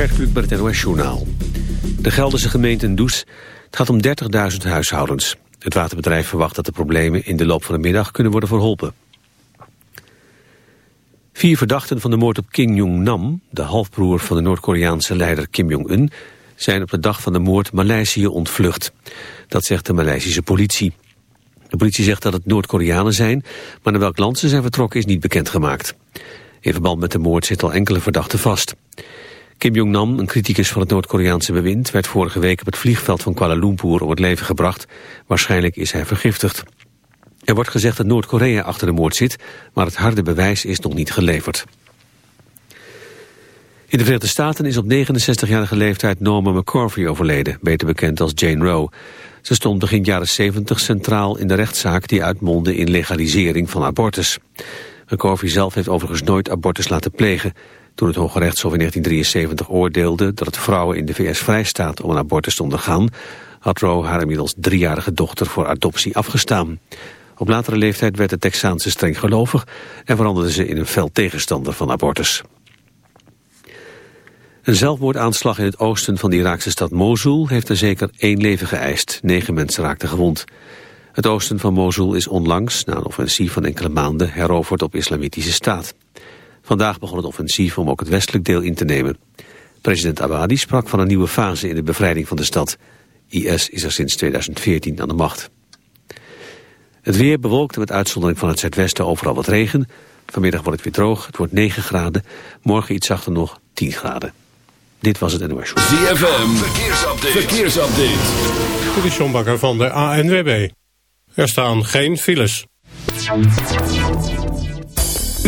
Gert Kluk bij het NOS Journaal. De Gelderse gemeente Does. Het gaat om 30.000 huishoudens. Het waterbedrijf verwacht dat de problemen in de loop van de middag kunnen worden verholpen. Vier verdachten van de moord op Kim Jong-nam, de halfbroer van de Noord-Koreaanse leider Kim Jong-un, zijn op de dag van de moord Maleisië ontvlucht. Dat zegt de Maleisische politie. De politie zegt dat het Noord-Koreanen zijn, maar naar welk land ze zijn vertrokken is niet bekendgemaakt. In verband met de moord zitten al enkele verdachten vast. Kim Jong-nam, een criticus van het Noord-Koreaanse bewind... werd vorige week op het vliegveld van Kuala Lumpur om het leven gebracht. Waarschijnlijk is hij vergiftigd. Er wordt gezegd dat Noord-Korea achter de moord zit... maar het harde bewijs is nog niet geleverd. In de Verenigde Staten is op 69-jarige leeftijd Norma McCorvey overleden... beter bekend als Jane Roe. Ze stond begin jaren 70 centraal in de rechtszaak... die uitmondde in legalisering van abortus. McCorvey zelf heeft overigens nooit abortus laten plegen... Toen het Hoge Rechtshof in 1973 oordeelde dat het vrouwen in de VS vrijstaat om een abortus te ondergaan, had Roe haar inmiddels driejarige dochter voor adoptie afgestaan. Op latere leeftijd werd de Texaanse streng gelovig en veranderde ze in een fel tegenstander van abortus. Een zelfmoordaanslag in het oosten van de Iraakse stad Mosul heeft er zeker één leven geëist. Negen mensen raakten gewond. Het oosten van Mosul is onlangs, na een offensief van enkele maanden, heroverd op islamitische staat. Vandaag begon het offensief om ook het westelijk deel in te nemen. President Abadi sprak van een nieuwe fase in de bevrijding van de stad. IS is er sinds 2014 aan de macht. Het weer bewolkt met uitzondering van het zuidwesten overal wat regen. Vanmiddag wordt het weer droog, het wordt 9 graden. Morgen iets zachter nog 10 graden. Dit was het NOS Show. ZFM, verkeersupdate. verkeersupdate. Dit is van de ANWB. Er staan geen files.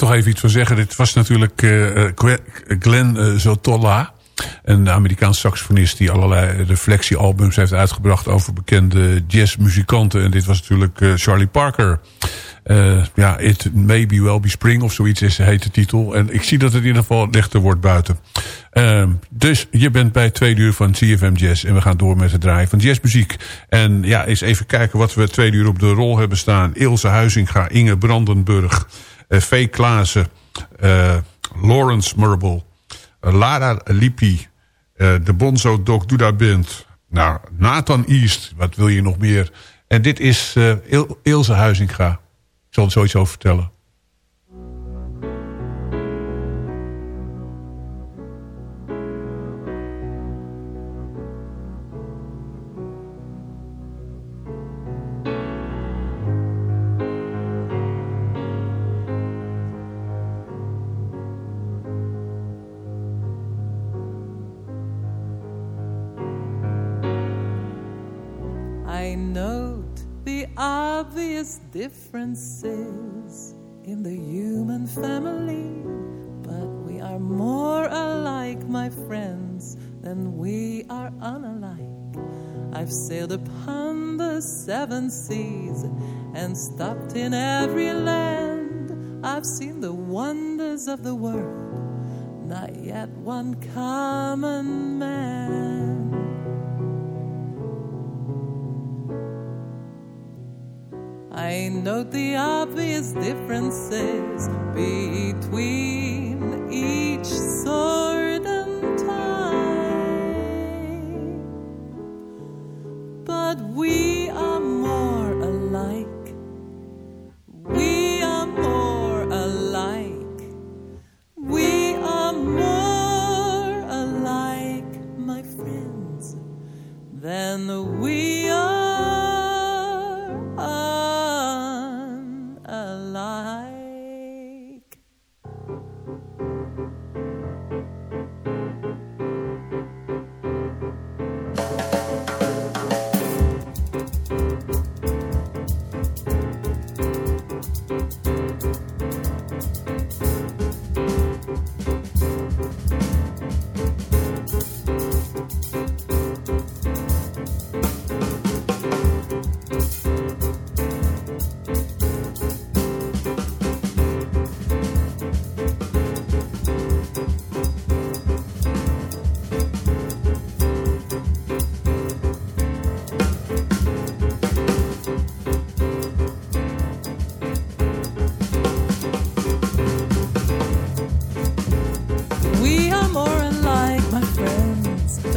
Toch even iets van zeggen. Dit was natuurlijk eh, Glenn eh, Zotolla. Een Amerikaans saxofonist die allerlei reflectiealbums heeft uitgebracht over bekende jazzmuzikanten. En dit was natuurlijk Charlie Parker. Ja, It May Be Well Be Spring of zoiets is, heet de titel. En ik zie dat het in ieder geval lichter wordt buiten. Ehm, dus je bent bij twee uur van CFM Jazz. En we gaan door met het draaien van jazzmuziek. En ja, eens even kijken wat we twee uur op de rol hebben staan. Ilse Huizinga, Inge Brandenburg, uh, V. Klaassen, eh, Lawrence Murble, eh, Lara Lippi, eh, de Bonzo Dog Duda Band. Nou, Nathan East, wat wil je nog meer? En dit is eh, Il Ilse Huizinga. Ik zal er zoiets over vertellen. The obvious differences in the human family, but we are more alike, my friends, than we are unalike. I've sailed upon the seven seas and stopped in every land. I've seen the wonders of the world, not yet one common man. I note the obvious differences between each sword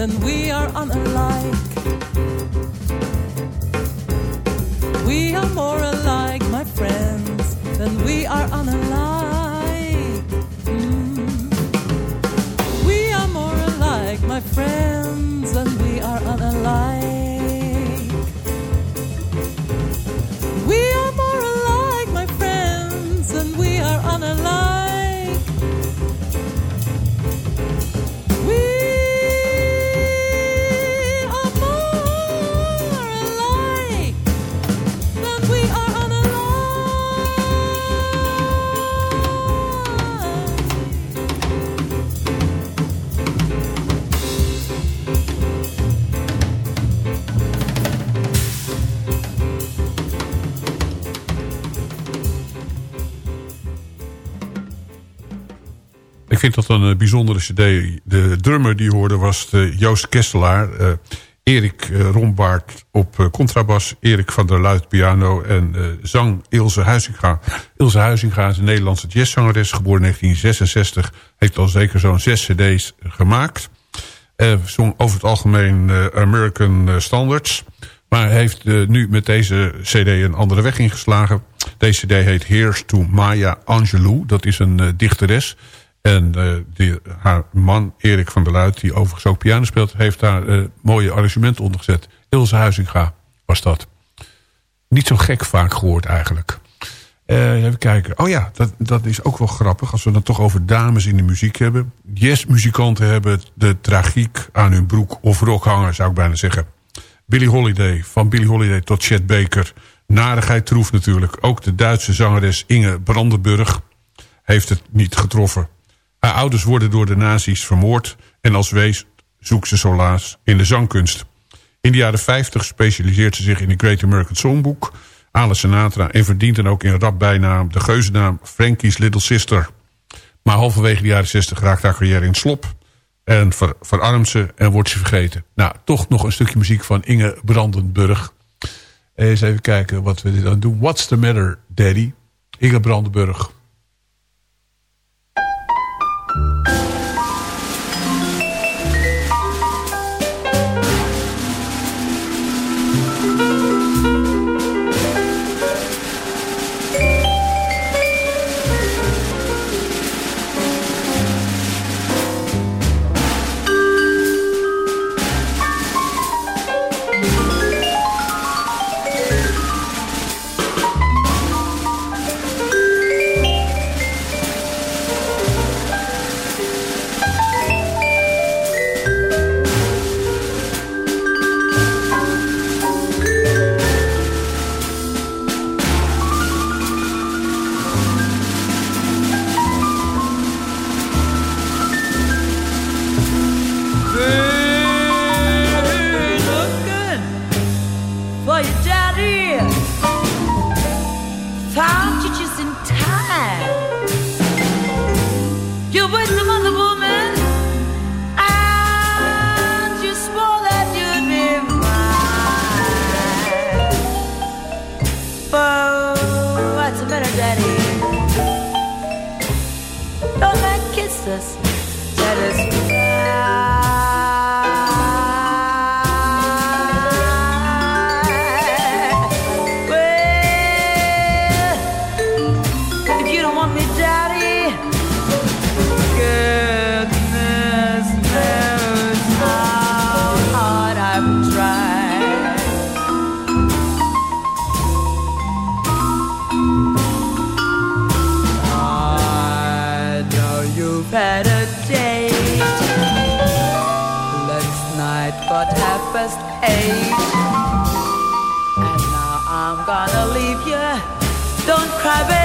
than we are unalike. We are more alike, my friends, than we are unalike. Mm. We are more alike, my friends, vind dat een eh, bijzondere cd. De drummer die hoorde was de Joost Kesselaar. eh, Erik eh, Rombaard op eh, contrabas. Erik van der Luit piano. En eh, zang Ilse Huizinga. Ilse Huizinga is een Nederlandse jazzzangeres. Geboren in 1966. Heeft al zeker zo'n zes cd's gemaakt. Eh, zong over het algemeen eh, American eh, Standards. Maar heeft eh, nu met deze cd een andere weg ingeslagen. Deze cd heet Here's to Maya Angelou. Dat is een eh, dichteres. En eh, haar man, Erik van der Luit, die overigens ook piano speelt... heeft daar eh, mooie arrangementen onder gezet. Ilse Huizinga was dat. Niet zo gek vaak gehoord eigenlijk. Eh, even kijken. Oh ja, dat, dat is ook wel grappig. Als we het toch over dames in de muziek hebben. Jazzmuzikanten hebben de tragiek aan hun broek of rok hangen, zou ik bijna zeggen. Billie Holiday, van Billie Holiday tot Chet Baker. Narigheid troef natuurlijk. Ook de Duitse zangeres Inge Brandenburg heeft het niet getroffen. Haar ouders worden door de nazi's vermoord... en als wees zoekt ze solaas in de zangkunst. In de jaren 50 specialiseert ze zich in de Great American Songbook... Alice Sinatra en verdient dan ook in rap bijnaam... de geuzennaam Frankie's Little Sister. Maar halverwege de jaren 60 raakt haar carrière in slop... en ver, verarmt ze en wordt ze vergeten. Nou, toch nog een stukje muziek van Inge Brandenburg. Eens even kijken wat we dan doen. What's the matter, daddy? Inge Brandenburg. satisfied. Baby,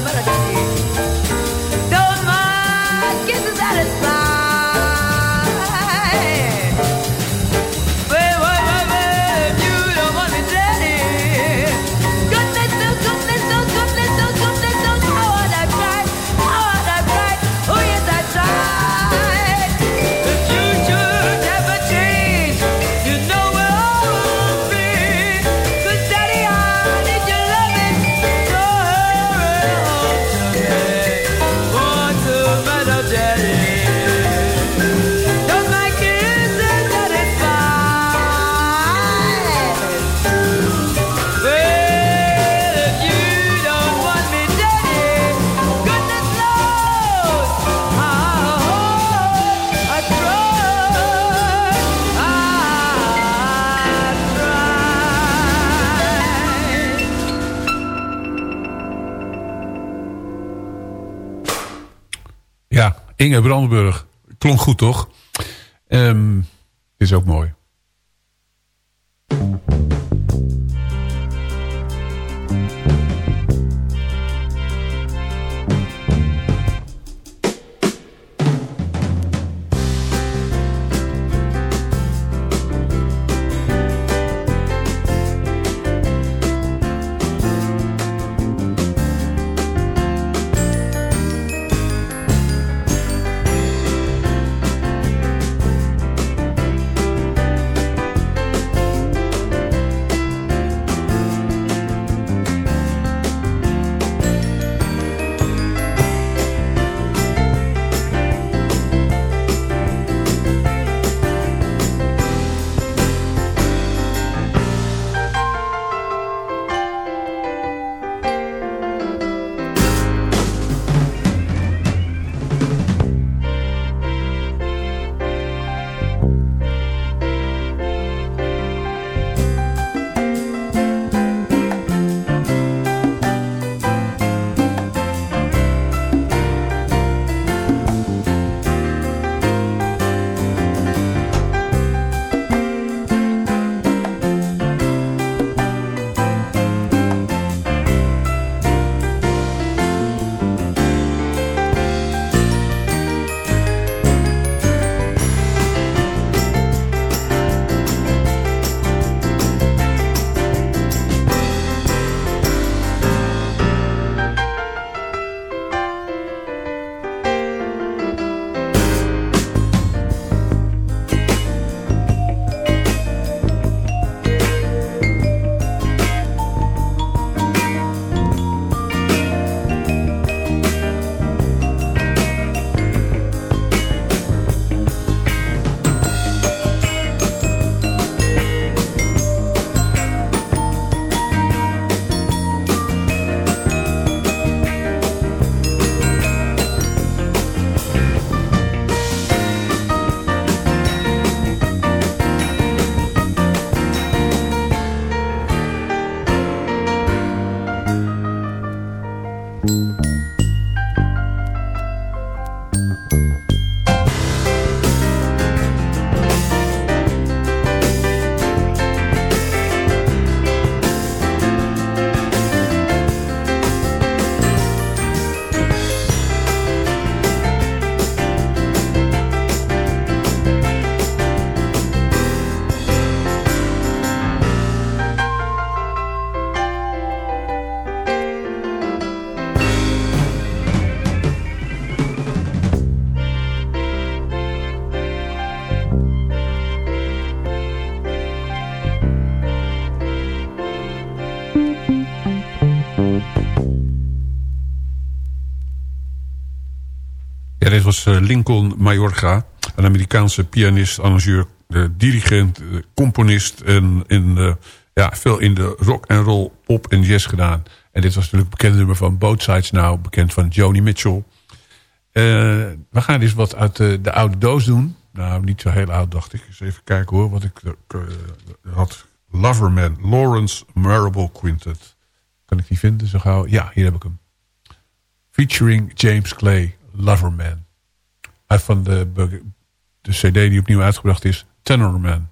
明白了 Inge Brandenburg. Klonk goed, toch? Ehm, is ook mooi. Was eh, Lincoln Mayorga, een Amerikaanse pianist, arrangeur, eh, dirigent, eh, componist en ja, veel in de rock en roll, pop en jazz gedaan. En dit was natuurlijk bekend nummer van Both Sides Now, bekend van Joni Mitchell. We gaan eens wat uit de, de oude doos doen. Nou, niet zo heel oud, dacht ik. Eens even kijken hoor, wat ik had. Loverman, Lawrence Marable Quintet. Kan ik die vinden zo gauw? Ja, hier heb ik hem. Featuring James Clay, Loverman. Uit van de, de cd die opnieuw uitgebracht is, Tenorman.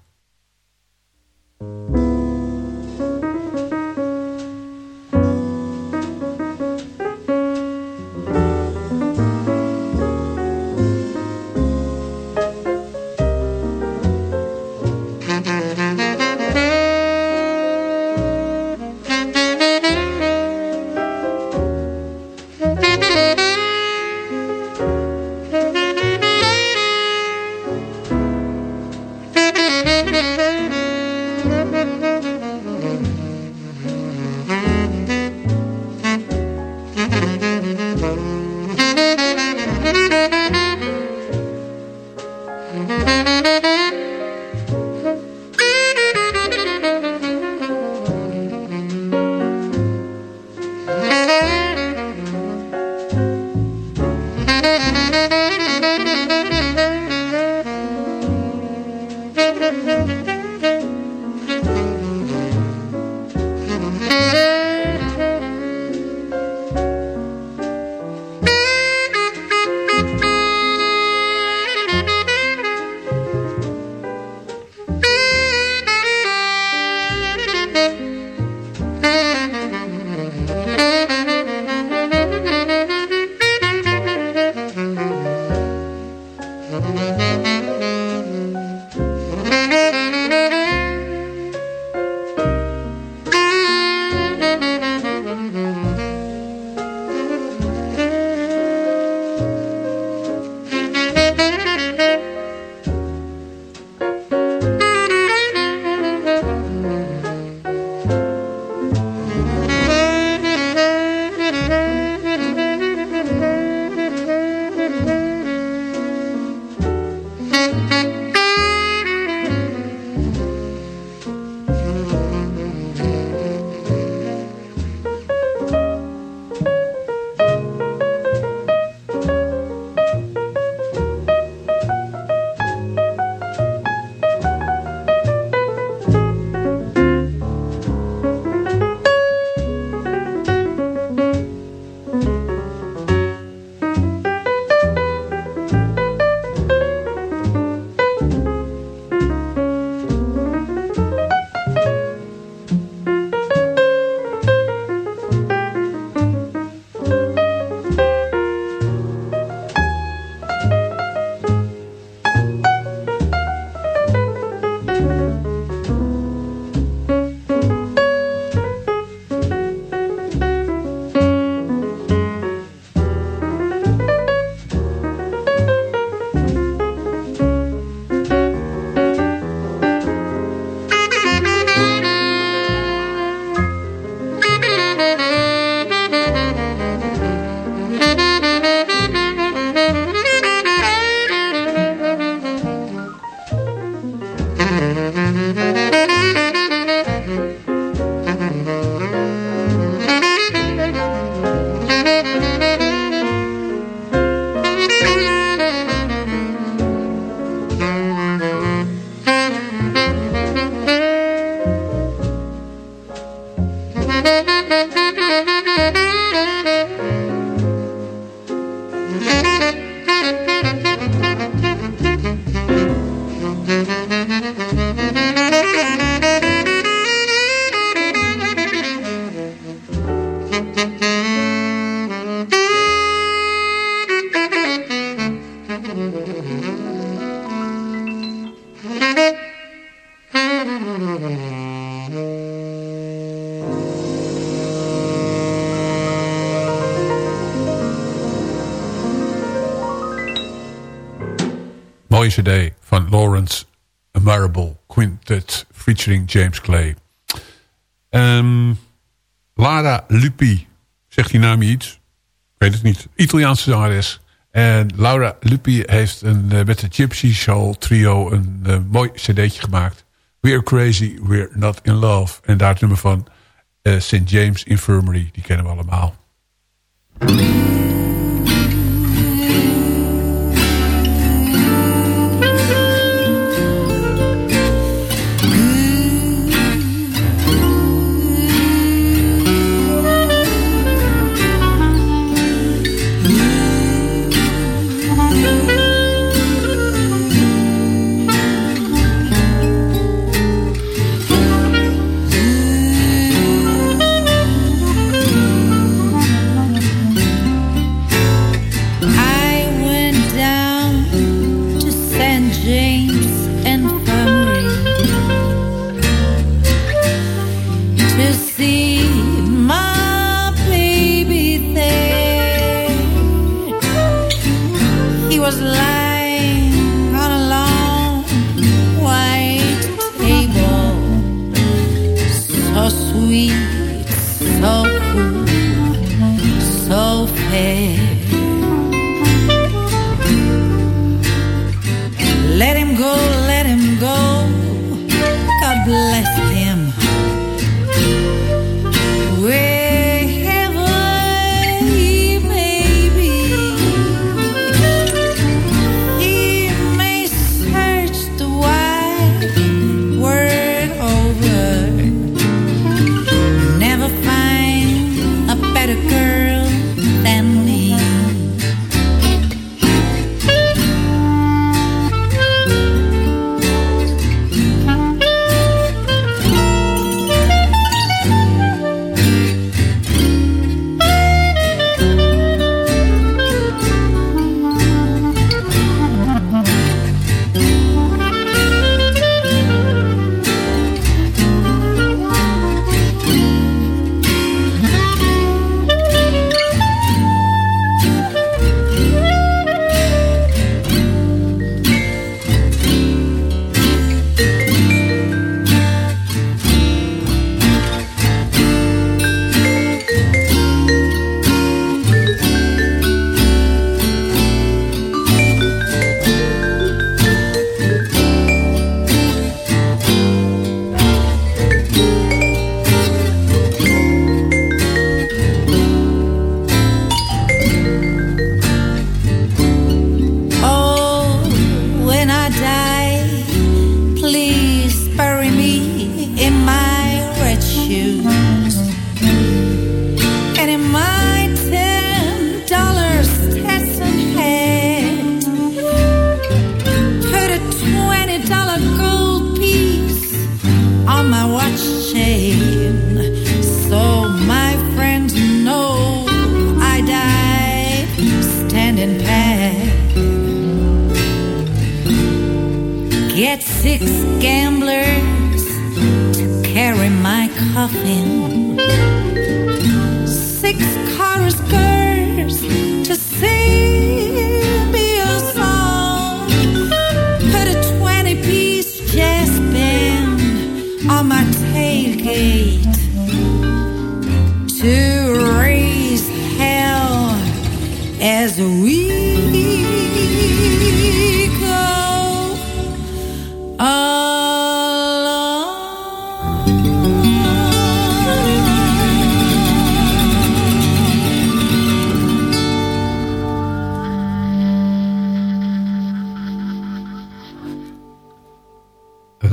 Cd van Lawrence Marable Quintet featuring James Clay. Ehm, Lara Lupi, zegt die naam je iets? Ik weet het niet. Italiaanse zangeres. En Laura Lupi heeft een, eh, met de Gypsy Soul trio een eh, mooi cd'tje gemaakt. We're crazy, we're not in love. En daar het nummer van eh, St. James Infirmary. Die kennen we allemaal.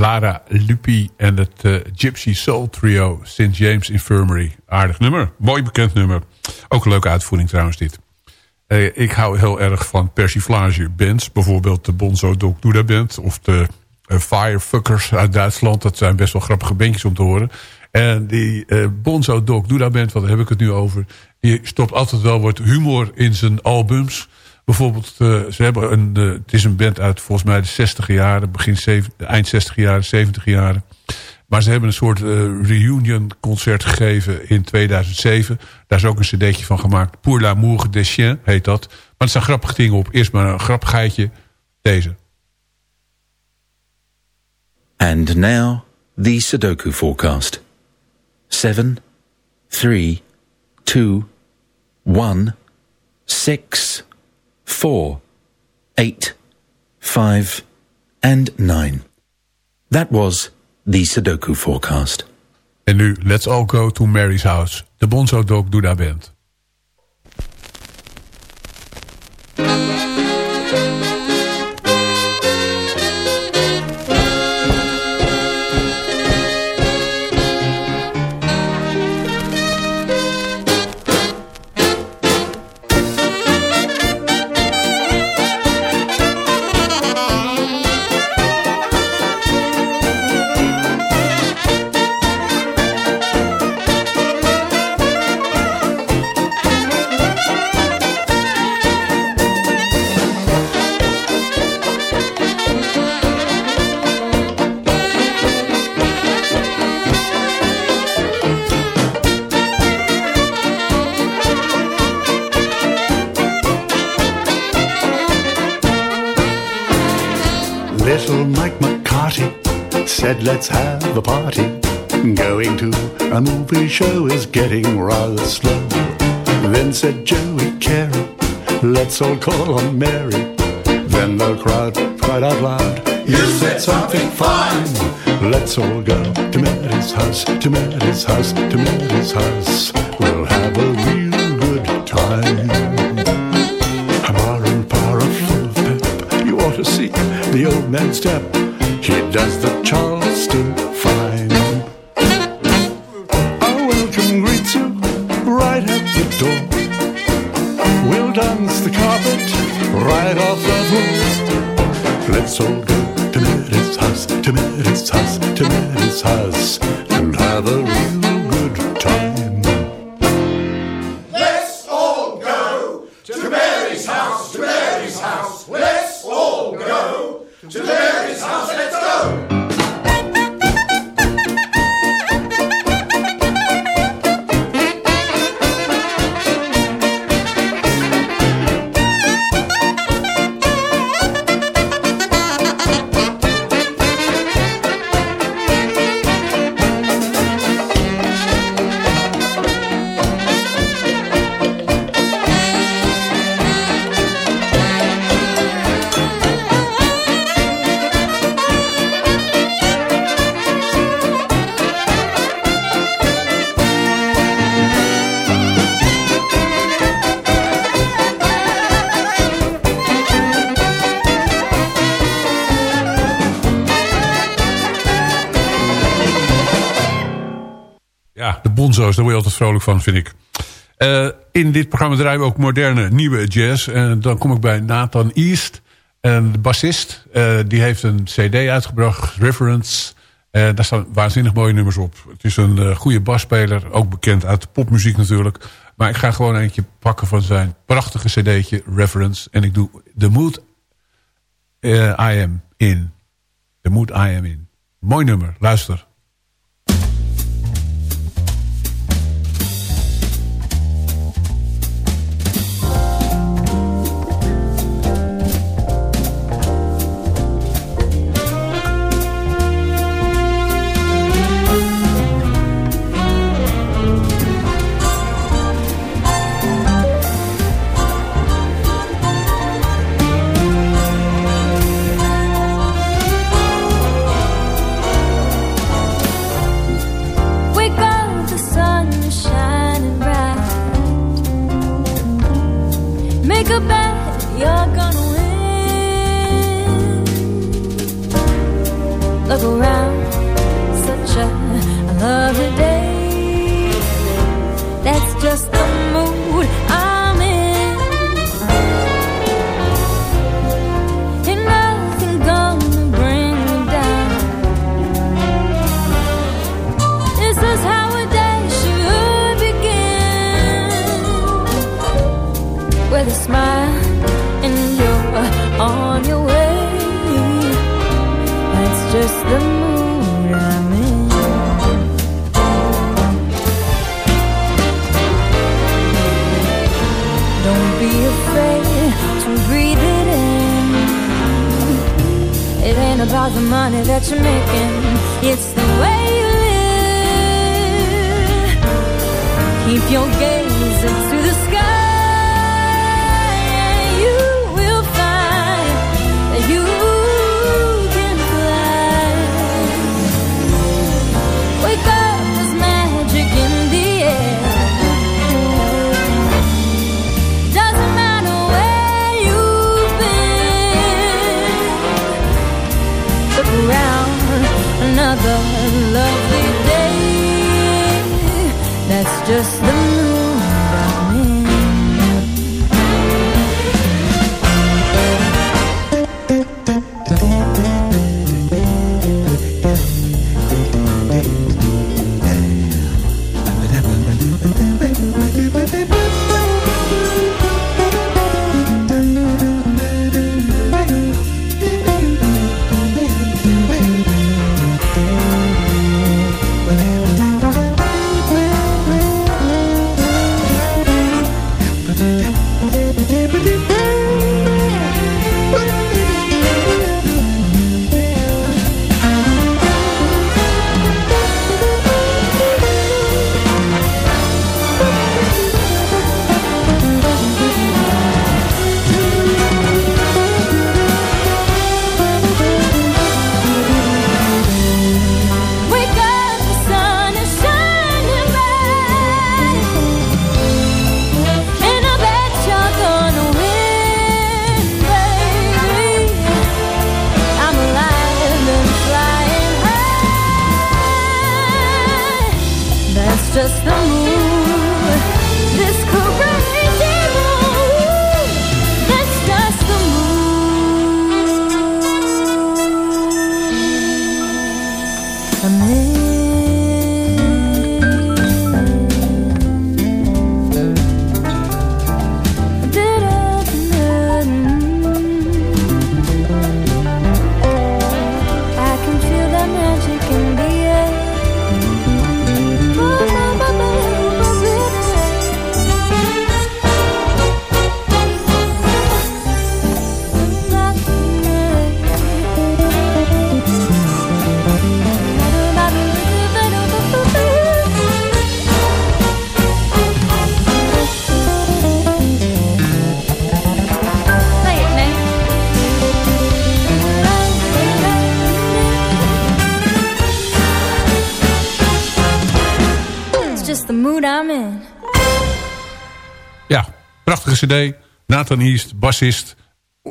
Lara Lupi en het eh, Gypsy Soul Trio St. James Infirmary. Aardig nummer, mooi bekend nummer. Ook een leuke uitvoering trouwens dit. Eh, ik hou heel erg van persiflage bands. Bijvoorbeeld de Bonzo Dog Duda Band of de eh, Firefuckers uit Duitsland. Dat zijn best wel grappige bandjes om te horen. En die eh, Bonzo Dog Duda Band, wat heb ik het nu over... die stopt altijd wel wat humor in zijn albums... Bijvoorbeeld, ze hebben een, het is een band uit volgens mij de 60 jaren, begin zeven- eind 60 jaren, 70 jaren. Maar ze hebben een soort eh, reunion concert gegeven in 2007. Daar is ook een cd'tje van gemaakt. Pour l'amour des chiens heet dat. Maar er staan grappige dingen op. Eerst maar een grappigheidje. Deze. And now, the Sudoku forecast. Seven, three, two, one, six, four, eight, five, and nine. That was the Sudoku forecast. En nu, let's all go to Mary's house. De Bonzo Dog Duda Band. Let's have a party. Going to a movie show is getting rather slow. Then said Joey Carey, Let's all call on Mary. Then the crowd cried out loud, You said something fine. Let's all go to Mary's house, to Mary's house, to Mary's house. We'll have a real good time. Amar and Para full of pep. You ought to see the old man step. He does the Charleston still Bonzo's, daar word je altijd vrolijk van, vind ik. Eh, in dit programma draaien we ook moderne, nieuwe jazz. En dan kom ik bij Nathan East, en de bassist. eh, die heeft een cd uitgebracht, Reference. En daar staan waanzinnig mooie nummers op. Het is een eh, goede basspeler, ook bekend uit de popmuziek natuurlijk. Maar ik ga gewoon eentje pakken van zijn prachtige cd'tje, Reference. En ik doe The Mood eh, I Am In. The Mood I Am In. Mooi nummer, luister. About the money that you're making. It's the way you live. Keep your gaze to the sky just the cd. Nathan East, bassist.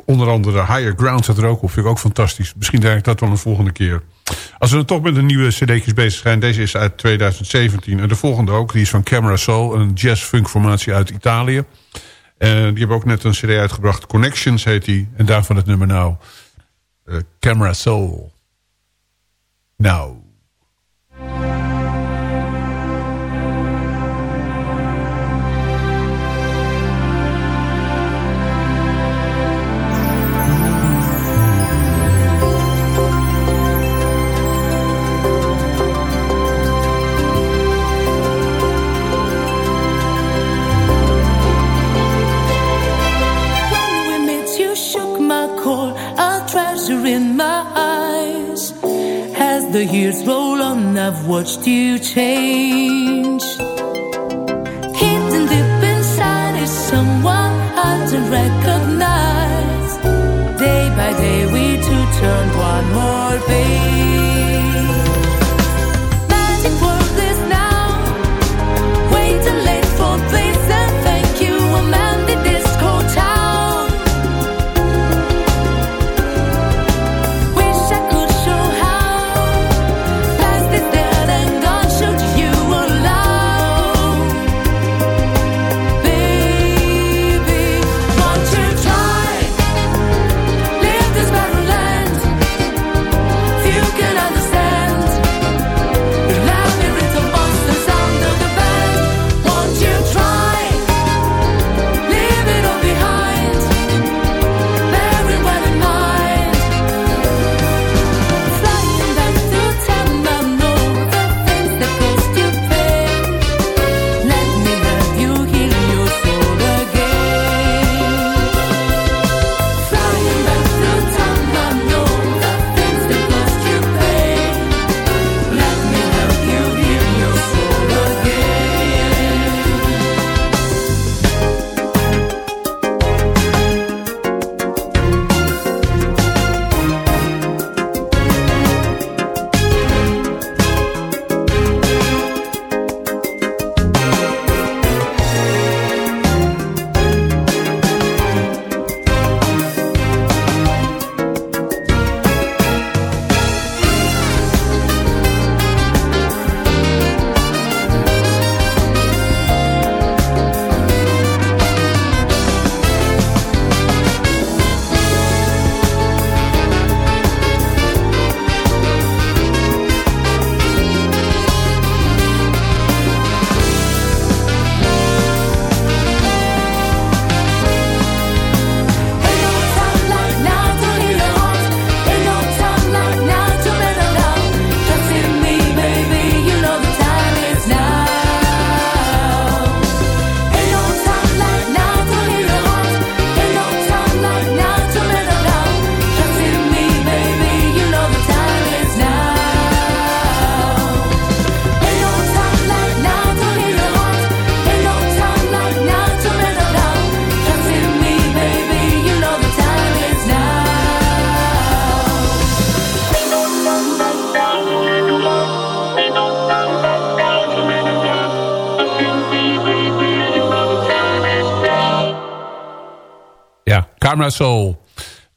Onder andere Higher Ground zat er ook op. Vind ik ook fantastisch. Misschien denk ik dat wel een volgende keer. Als we dan toch met een nieuwe cd'tjes bezig zijn. Deze is uit 2017 en de volgende ook. Die is van Camera Soul, een jazz-funk formatie uit Italië. En die hebben ook net een cd uitgebracht. Connections heet die. En daarvan het nummer nou. eh, Camera Soul. Nou. Watched you change.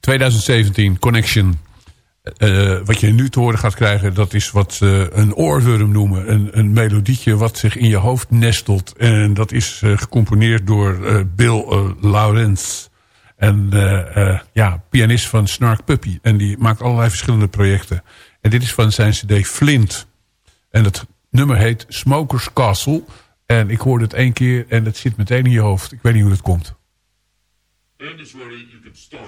2017, Connection. Eh, wat je nu te horen gaat krijgen, dat is wat ze een oorworm noemen. Een, een melodietje wat zich in je hoofd nestelt. En dat is eh, gecomponeerd door eh, Bill eh, Lawrence. En eh, eh, ja, pianist van Snark Puppy. En die maakt allerlei verschillende projecten. En dit is van zijn cd Flint. En het nummer heet Smokers Castle. En ik hoorde het één keer en het zit meteen in je hoofd. Ik weet niet hoe dat komt. And it's ready, you can start.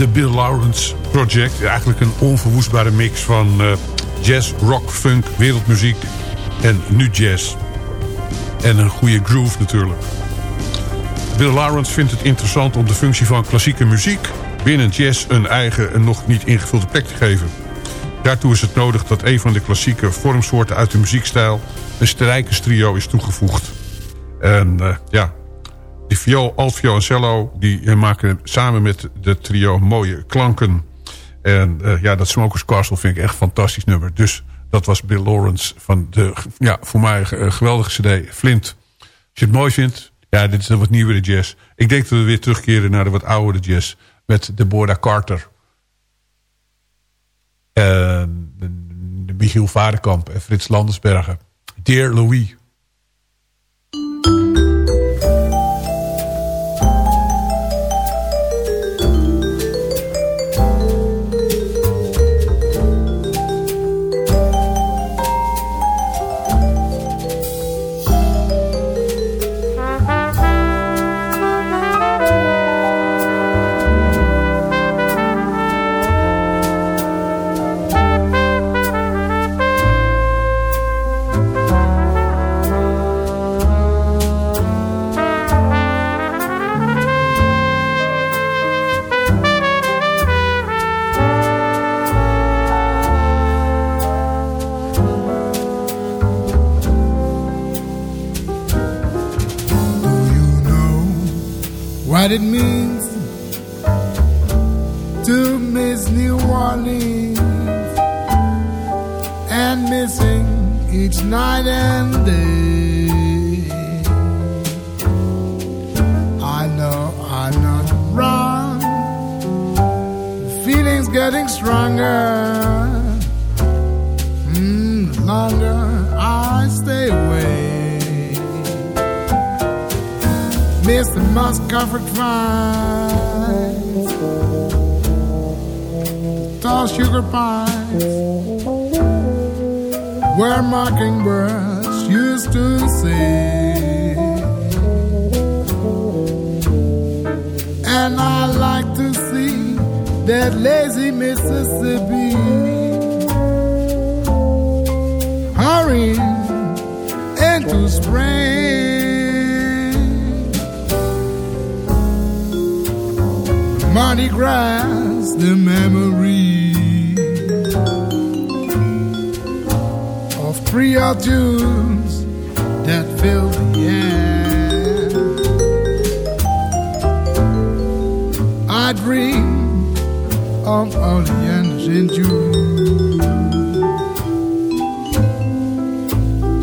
De Bill Lawrence Project. Eigenlijk een onverwoestbare mix van eh, jazz, rock, funk, wereldmuziek en nu jazz. En een goede groove natuurlijk. Bill Lawrence vindt het interessant om de functie van klassieke muziek... binnen jazz een eigen en nog niet ingevulde plek te geven. Daartoe is het nodig dat een van de klassieke vormsoorten uit de muziekstijl... een strijkerstrio is toegevoegd. En eh, ja, die viool, altviool en cello... die eh, maken samen met de trio mooie klanken. En eh, ja, dat Smokers Castle vind ik echt een fantastisch nummer. Dus dat was Bill Lawrence van de, ja, voor mij eh, geweldige cd, Flint. Als je het mooi vindt, ja, dit is een wat nieuwere jazz. Ik denk dat we weer terugkeren naar de wat oudere jazz... met Deborah Carter. En Michiel Varenkamp en Frits Landersbergen. Dear Louis. Getting stronger. Mm, longer I stay away. miss the moss covered vines, tall sugar pines, where mockingbirds used to sing. And I like that lazy Mississippi hurrying into spring. Mardi Gras, the memory of Creole tunes that fill the air. I dream of Orleans in June.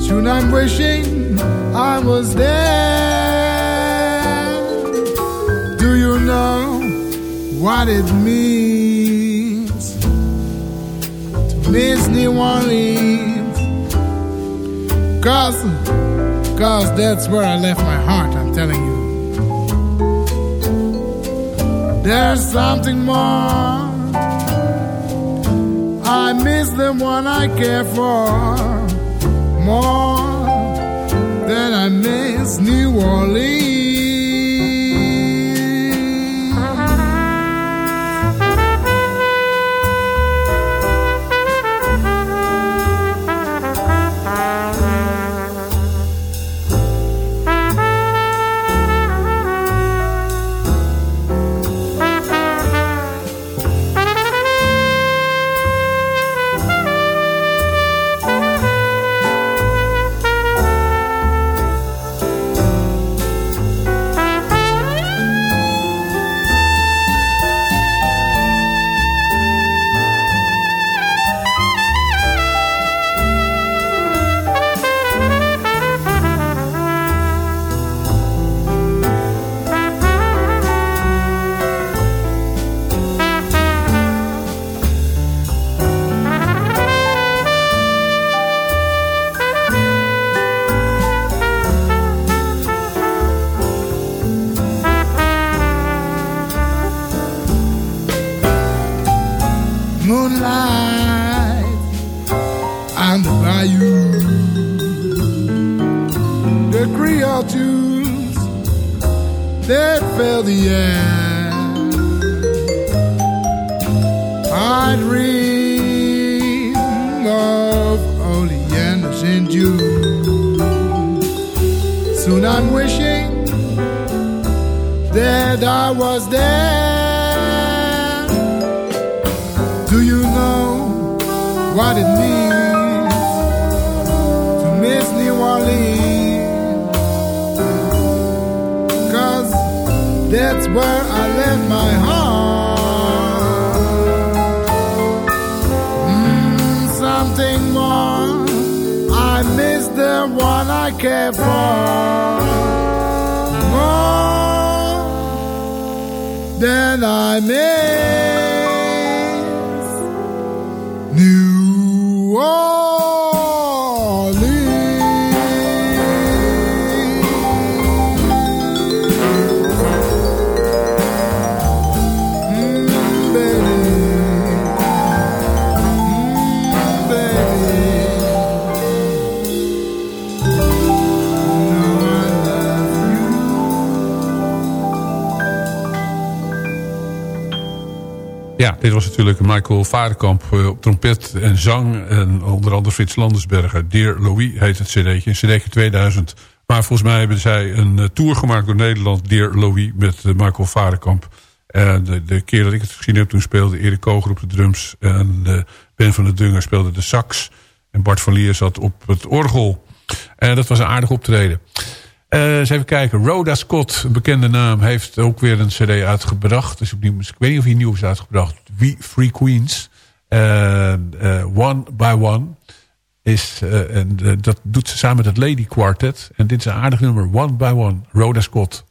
Soon I'm wishing I was there. Do you know? what it means to miss New Orleans. Cause, cause that's where I left my heart, I'm telling you. There's something more. I miss the one I care for more than I miss New Orleans. Eh, op trompet en zang. En onder andere Frits Landersberger. Dear Louis heet het cd'tje. Een cd'tje 2000. Maar volgens mij hebben zij een eh, tour gemaakt door Nederland. Dear Louis met eh, Michael Varenkamp. En de, de keer dat ik het gezien heb, toen speelde Erik Koger op de drums. En Ben van der Dunger speelde de sax. En Bart van Lier zat op het orgel. En dat was een aardig optreden. Eh, eens even kijken. Rhoda Scott, een bekende naam, heeft ook weer een cd uitgebracht. Dus ik weet niet of hij nieuw is uitgebracht. We Free Queens. Eh, eh, one by One. Is, eh, en dat doet ze samen met het Lady Quartet. En dit is een aardig nummer. One by One. Rhoda Scott.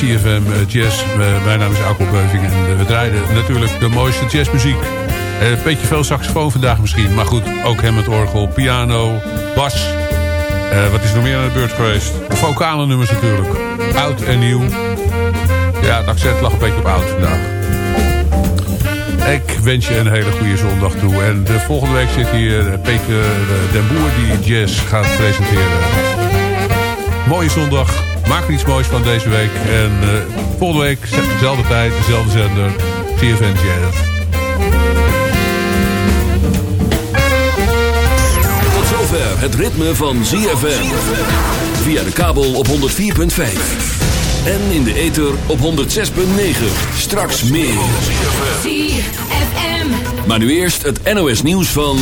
CFM eh, Jazz. Eh, mijn naam is Alko Beuving en eh, we draaien natuurlijk de mooiste jazzmuziek. Een beetje veel saxofoon vandaag misschien. Maar goed, ook hem met orgel, piano, bas. Wat is er nog meer aan de beurt geweest? Vocale nummers natuurlijk. Oud en nieuw. Ja, het accent lag een beetje op oud vandaag. Ik wens je een hele goede zondag toe. En de volgende week zit hier Peter den Boer die jazz gaat presenteren. Mooie zondag. Maak er iets moois van deze week. En eh, volgende week, dezelfde tijd, dezelfde zender. CFN Jazz. Tot zover het ritme van ZFM. Via de kabel op 104.5. En in de ether op 106.9. Straks meer. ZFM. Maar nu eerst het NOS nieuws van...